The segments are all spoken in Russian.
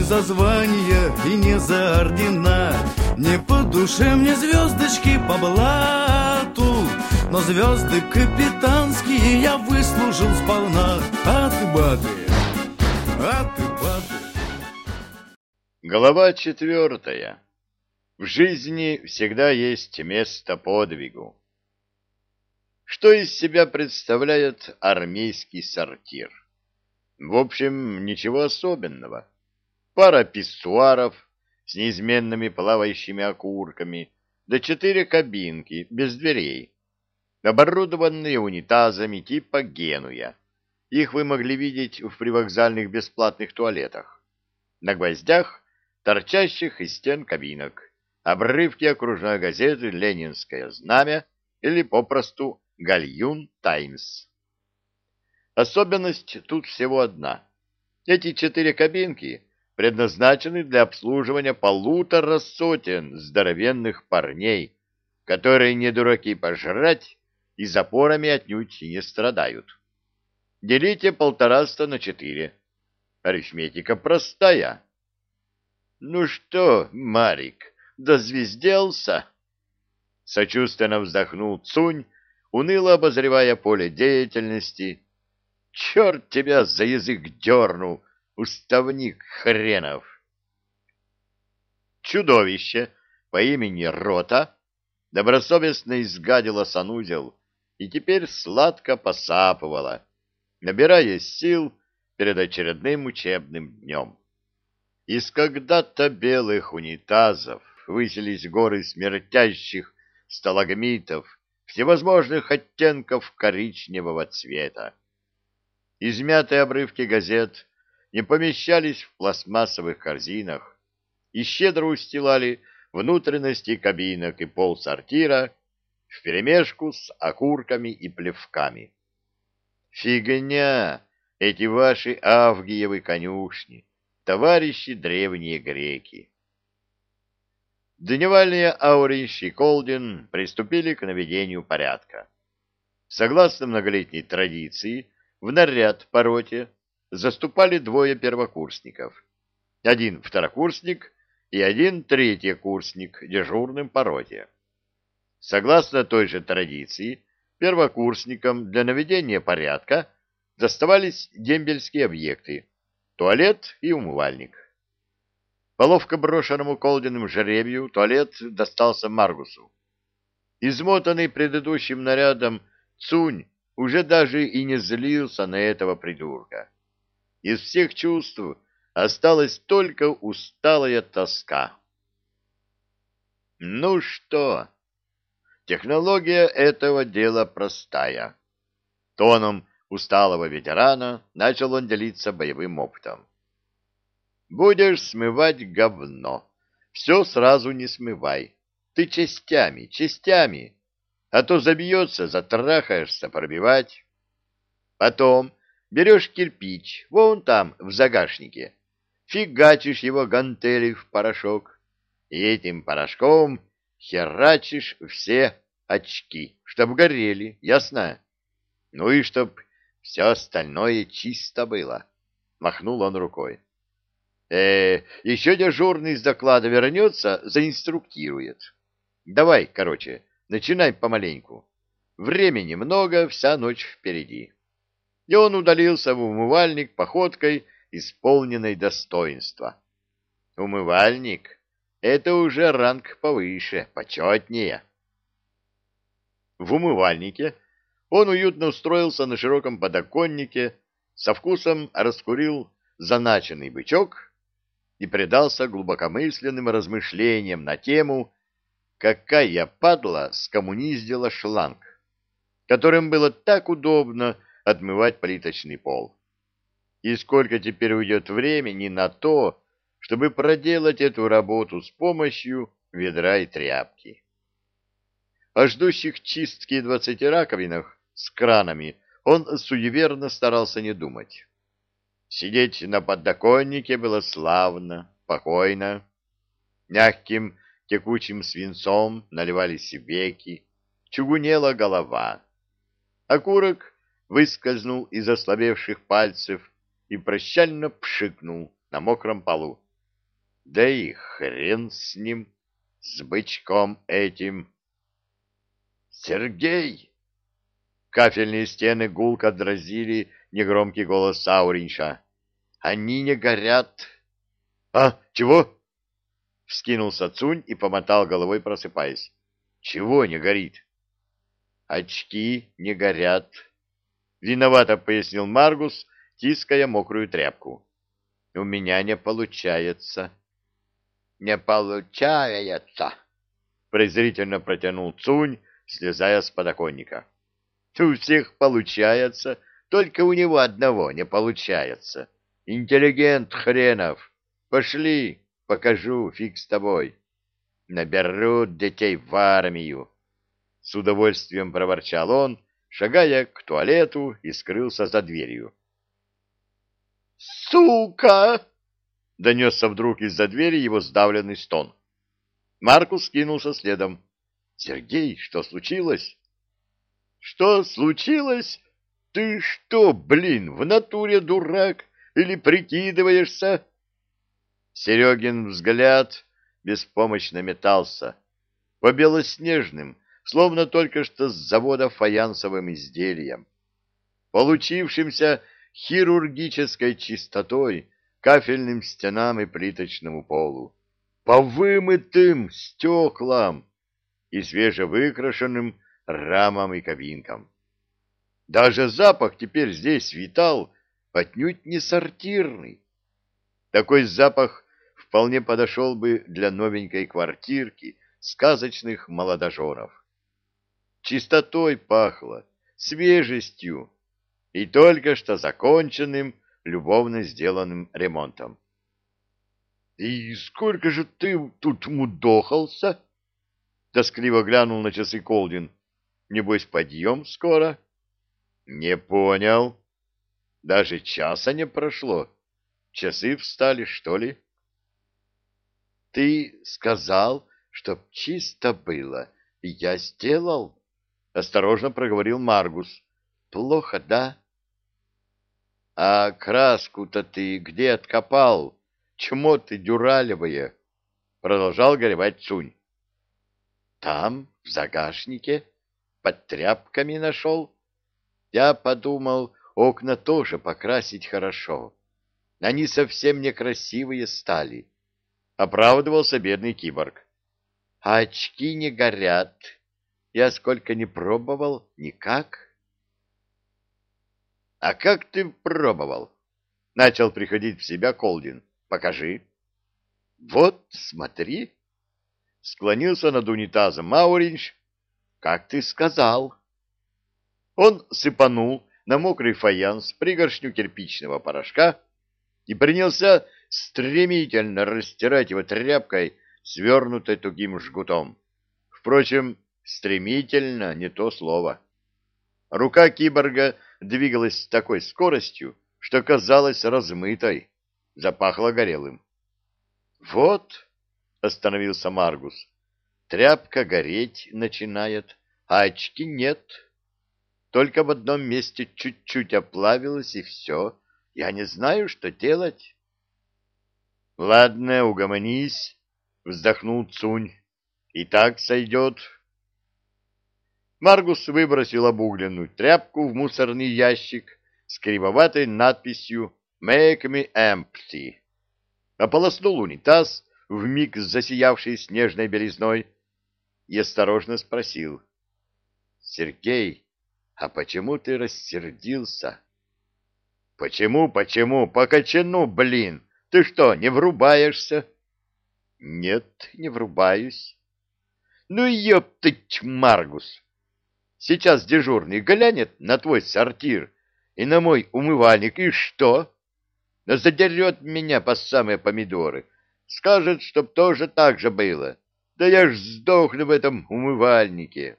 ни за звания и не за ордена Не по душе мне звездочки по блату Но звезды капитанские я выслужил сполна А ты баты, а ты баты Глава четвертая. В жизни всегда есть место подвигу. Что из себя представляет армейский сортир? В общем, ничего особенного. Пара писсуаров с неизменными плавающими окурками, да четыре кабинки без дверей, оборудованные унитазами типа Генуя. Их вы могли видеть в привокзальных бесплатных туалетах. На гвоздях, торчащих из стен кабинок, обрывки окружной газеты «Ленинское знамя» или попросту «Гальюн Таймс». Особенность тут всего одна. Эти четыре кабинки предназначены для обслуживания полутора сотен здоровенных парней, которые не дураки пожрать и запорами отнюдь не страдают. Делите полтораста на четыре. Арифметика простая. Ну что, Марик, дозвезделся? Сочувственно вздохнул Цунь, уныло обозревая поле деятельности, Черт тебя за язык дернул, уставник хренов! Чудовище по имени Рота добросовестно изгадило санузел и теперь сладко посапывало, набирая сил перед очередным учебным днем. Из когда-то белых унитазов высились горы смертящих сталагмитов всевозможных оттенков коричневого цвета. Измятые обрывки газет не помещались в пластмассовых корзинах и щедро устилали внутренности кабинок и пол сортира вперемешку с окурками и плевками. Фигня! Эти ваши авгиевы конюшни, товарищи древние греки. Дневальные Ауринщ и Колдин приступили к наведению порядка. Согласно многолетней традиции, в наряд по роте заступали двое первокурсников. Один второкурсник и один третьекурсник дежурным по роте. Согласно той же традиции, первокурсникам для наведения порядка доставались дембельские объекты – туалет и умывальник. По ловко брошенному Колдиным жеребью туалет достался Маргусу. Измотанный предыдущим нарядом Цунь уже даже и не злился на этого придурка. Из всех чувств осталась только усталая тоска. Ну что, технология этого дела простая. Тоном усталого ветерана начал он делиться боевым опытом. Будешь смывать говно. Все сразу не смывай. Ты частями, частями а то забьется, затрахаешься пробивать. Потом берешь кирпич, вон там, в загашнике, фигачишь его гантелей в порошок, и этим порошком херачишь все очки, чтоб горели, ясно? Ну и чтоб все остальное чисто было. Махнул он рукой. Э, еще дежурный из доклада вернется, заинструктирует. Давай, короче, Начинай помаленьку. Времени много, вся ночь впереди. И он удалился в умывальник походкой, исполненной достоинства. Умывальник — это уже ранг повыше, почетнее. В умывальнике он уютно устроился на широком подоконнике, со вкусом раскурил заначенный бычок и предался глубокомысленным размышлениям на тему какая падла скоммуниздила шланг, которым было так удобно отмывать плиточный пол. И сколько теперь уйдет времени на то, чтобы проделать эту работу с помощью ведра и тряпки. О ждущих чистки двадцати раковинах с кранами он суеверно старался не думать. Сидеть на подоконнике было славно, покойно. Мягким текучим свинцом наливались веки, чугунела голова. Окурок выскользнул из ослабевших пальцев и прощально пшикнул на мокром полу, Да и хрен с ним, с бычком этим. Сергей! Кафельные стены гулко отразили негромкий голос Сауринша. Они не горят. А, чего? Вскинулся Цунь и помотал головой, просыпаясь. Чего не горит? Очки не горят. Виновато пояснил Маргус, тиская мокрую тряпку. У меня не получается. Не получается, презрительно протянул Цунь, слезая с подоконника. У всех получается, только у него одного не получается. Интеллигент хренов. Пошли, покажу, фиг с тобой. Наберут детей в армию. С удовольствием проворчал он, шагая к туалету и скрылся за дверью. «Сука!» — донесся вдруг из-за двери его сдавленный стон. Маркус кинулся следом. «Сергей, что случилось?» «Что случилось? Ты что, блин, в натуре дурак или прикидываешься?» Серегин взгляд беспомощно метался по белоснежным, словно только что с завода фаянсовым изделием, получившимся хирургической чистотой кафельным стенам и плиточному полу, по вымытым стеклам и свежевыкрашенным рамам и кабинкам. Даже запах теперь здесь витал отнюдь не сортирный. Такой запах вполне подошел бы для новенькой квартирки сказочных молодоженов. Чистотой пахло, свежестью и только что законченным любовно сделанным ремонтом. — И сколько же ты тут мудохался? — тоскливо глянул на часы Колдин. — Небось, подъем скоро? — Не понял. Даже часа не прошло. Часы встали, что ли? — Ты сказал, чтоб чисто было, и я сделал. — осторожно проговорил Маргус. — Плохо, да? — А краску-то ты где откопал? Чмо ты дюралевая? — продолжал горевать Цунь. — Там, в загашнике, под тряпками нашел. Я подумал, окна тоже покрасить хорошо. Они совсем некрасивые стали. Оправдывался бедный киборг. А очки не горят. Я сколько не пробовал, никак. — А как ты пробовал? — начал приходить в себя Колдин. — Покажи. — Вот, смотри. Склонился над унитазом Мауринч. — Как ты сказал. Он сыпанул на мокрый фаянс пригоршню кирпичного порошка и принялся стремительно растирать его тряпкой, свернутой тугим жгутом. Впрочем, Стремительно, не то слово. Рука киборга двигалась с такой скоростью, что казалась размытой, запахло горелым. «Вот», — остановился Маргус, — «тряпка гореть начинает, а очки нет. Только в одном месте чуть-чуть оплавилось, и все. Я не знаю, что делать». «Ладно, угомонись», — вздохнул Цунь. «И так сойдет». Маргус выбросил обугленную тряпку в мусорный ящик с кривоватой надписью «Make me empty». Ополоснул унитаз, вмиг засиявший снежной белизной, и осторожно спросил. «Сергей, а почему ты рассердился?» «Почему, почему? По кочану, блин! Ты что, не врубаешься?» «Нет, не врубаюсь». «Ну, ёптыть, Маргус!» Сейчас дежурный глянет на твой сортир и на мой умывальник, и что? Задерет меня по самые помидоры. Скажет, чтоб тоже так же было. Да я ж сдохну в этом умывальнике.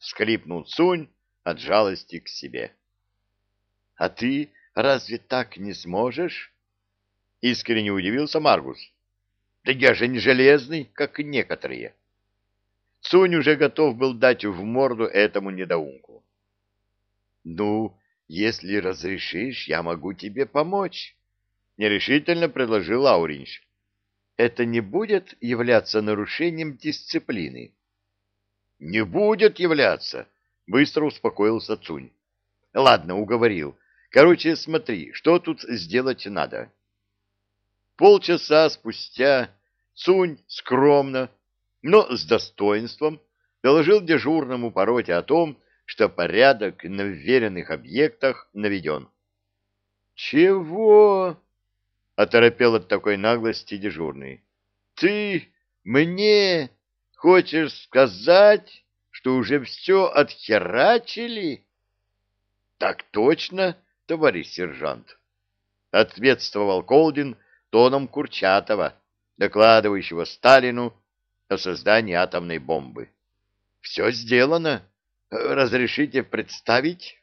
Скрипнул Цунь от жалости к себе. — А ты разве так не сможешь? — искренне удивился Маргус. — Да я же не железный, как некоторые. Цунь уже готов был дать в морду этому недоумку. — Ну, если разрешишь, я могу тебе помочь. нерешительно предложил Ауринч. Это не будет являться нарушением дисциплины? Не будет являться, быстро успокоился Цунь. Ладно, уговорил. Короче, смотри, что тут сделать надо. Полчаса спустя Цунь скромно, но с достоинством доложил дежурному по роте о том, что порядок на вверенных объектах наведен. «Чего?» — оторопел от такой наглости дежурный. «Ты мне хочешь сказать, что уже все отхерачили?» «Так точно, товарищ сержант!» — ответствовал Колдин тоном Курчатова, докладывающего Сталину о создании атомной бомбы. «Все сделано. Разрешите представить?»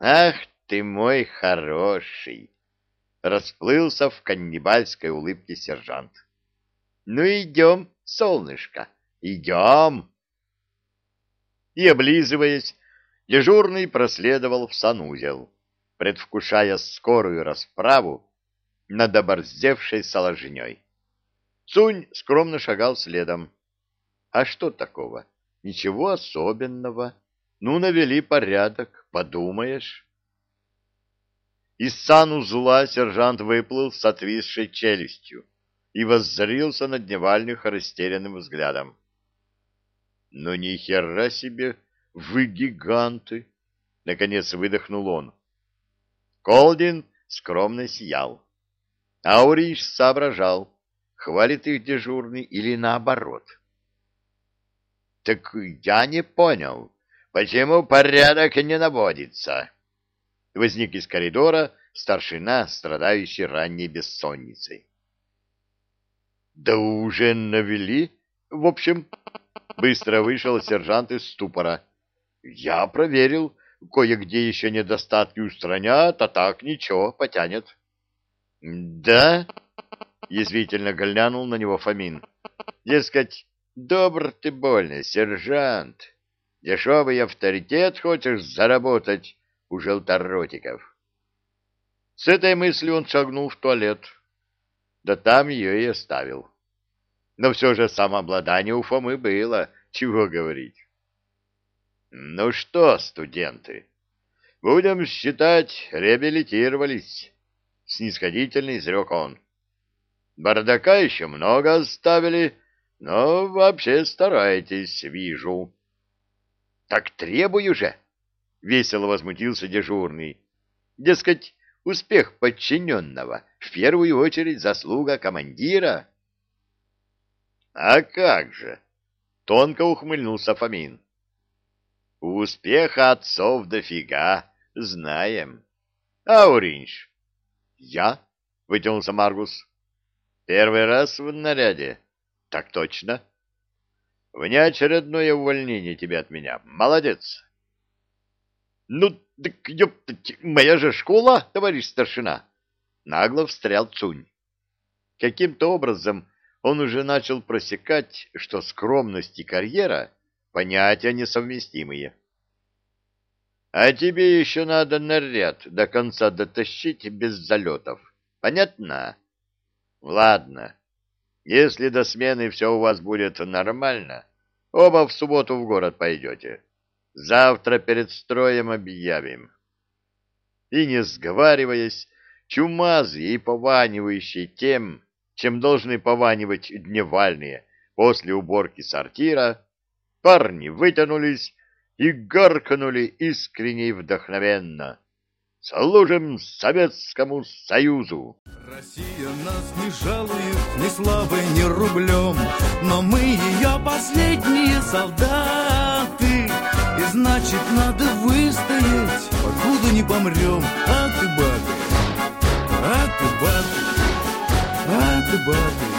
«Ах ты мой хороший!» — расплылся в каннибальской улыбке сержант. «Ну, идем, солнышко, идем!» И, облизываясь, дежурный проследовал в санузел, предвкушая скорую расправу над оборздевшей соложней. Цунь скромно шагал следом. А что такого? Ничего особенного. Ну, навели порядок, подумаешь. Из санузла сержант выплыл с отвисшей челюстью и воззрился на дневальных растерянным взглядом. «Ну, ни хера себе! Вы гиганты!» — наконец выдохнул он. Колдин скромно сиял. Ауриш соображал, хвалит их дежурный или наоборот. — Так я не понял, почему порядок не наводится? Возник из коридора старшина, страдающий ранней бессонницей. — Да уже навели. В общем, быстро вышел сержант из ступора. — Я проверил, кое-где еще недостатки устранят, а так ничего, потянет. — Да? — язвительно глянул на него Фомин. — Дескать, добр ты больно, сержант. Дешевый авторитет хочешь заработать у желторотиков. С этой мыслью он шагнул в туалет. Да там ее и оставил. Но все же самообладание у Фомы было, чего говорить. Ну что, студенты, будем считать, реабилитировались, снисходительно изрек он. Бардака еще много оставили, но вообще старайтесь, вижу. Так требую же, весело возмутился дежурный. Дескать, успех подчиненного в первую очередь заслуга командира. А как же? Тонко ухмыльнулся Фомин. Успеха отцов дофига, знаем. Ауринш. Я? Вытянулся Маргус. Первый раз в наряде. Так точно. Внеочередное увольнение тебе от меня. Молодец. Ну, так ёптать, моя же школа, товарищ старшина. Нагло встрял Цунь. Каким-то образом он уже начал просекать, что скромность и карьера — понятия несовместимые. А тебе еще надо наряд до конца дотащить без залетов. Понятно? Ладно. Если до смены все у вас будет нормально, оба в субботу в город пойдете. Завтра перед строем объявим. И, не сговариваясь, чумазые и пованивающие тем, чем должны пованивать дневальные после уборки сортира, парни вытянулись и гаркнули искренне и вдохновенно. Служим Советскому Союзу! Россия нас не жалует ни славой, ни рублем, но мы ее последние солдаты. И значит, надо выстоять, покуда не помрем. А ты, баты, а ты, баты, а ты, баты.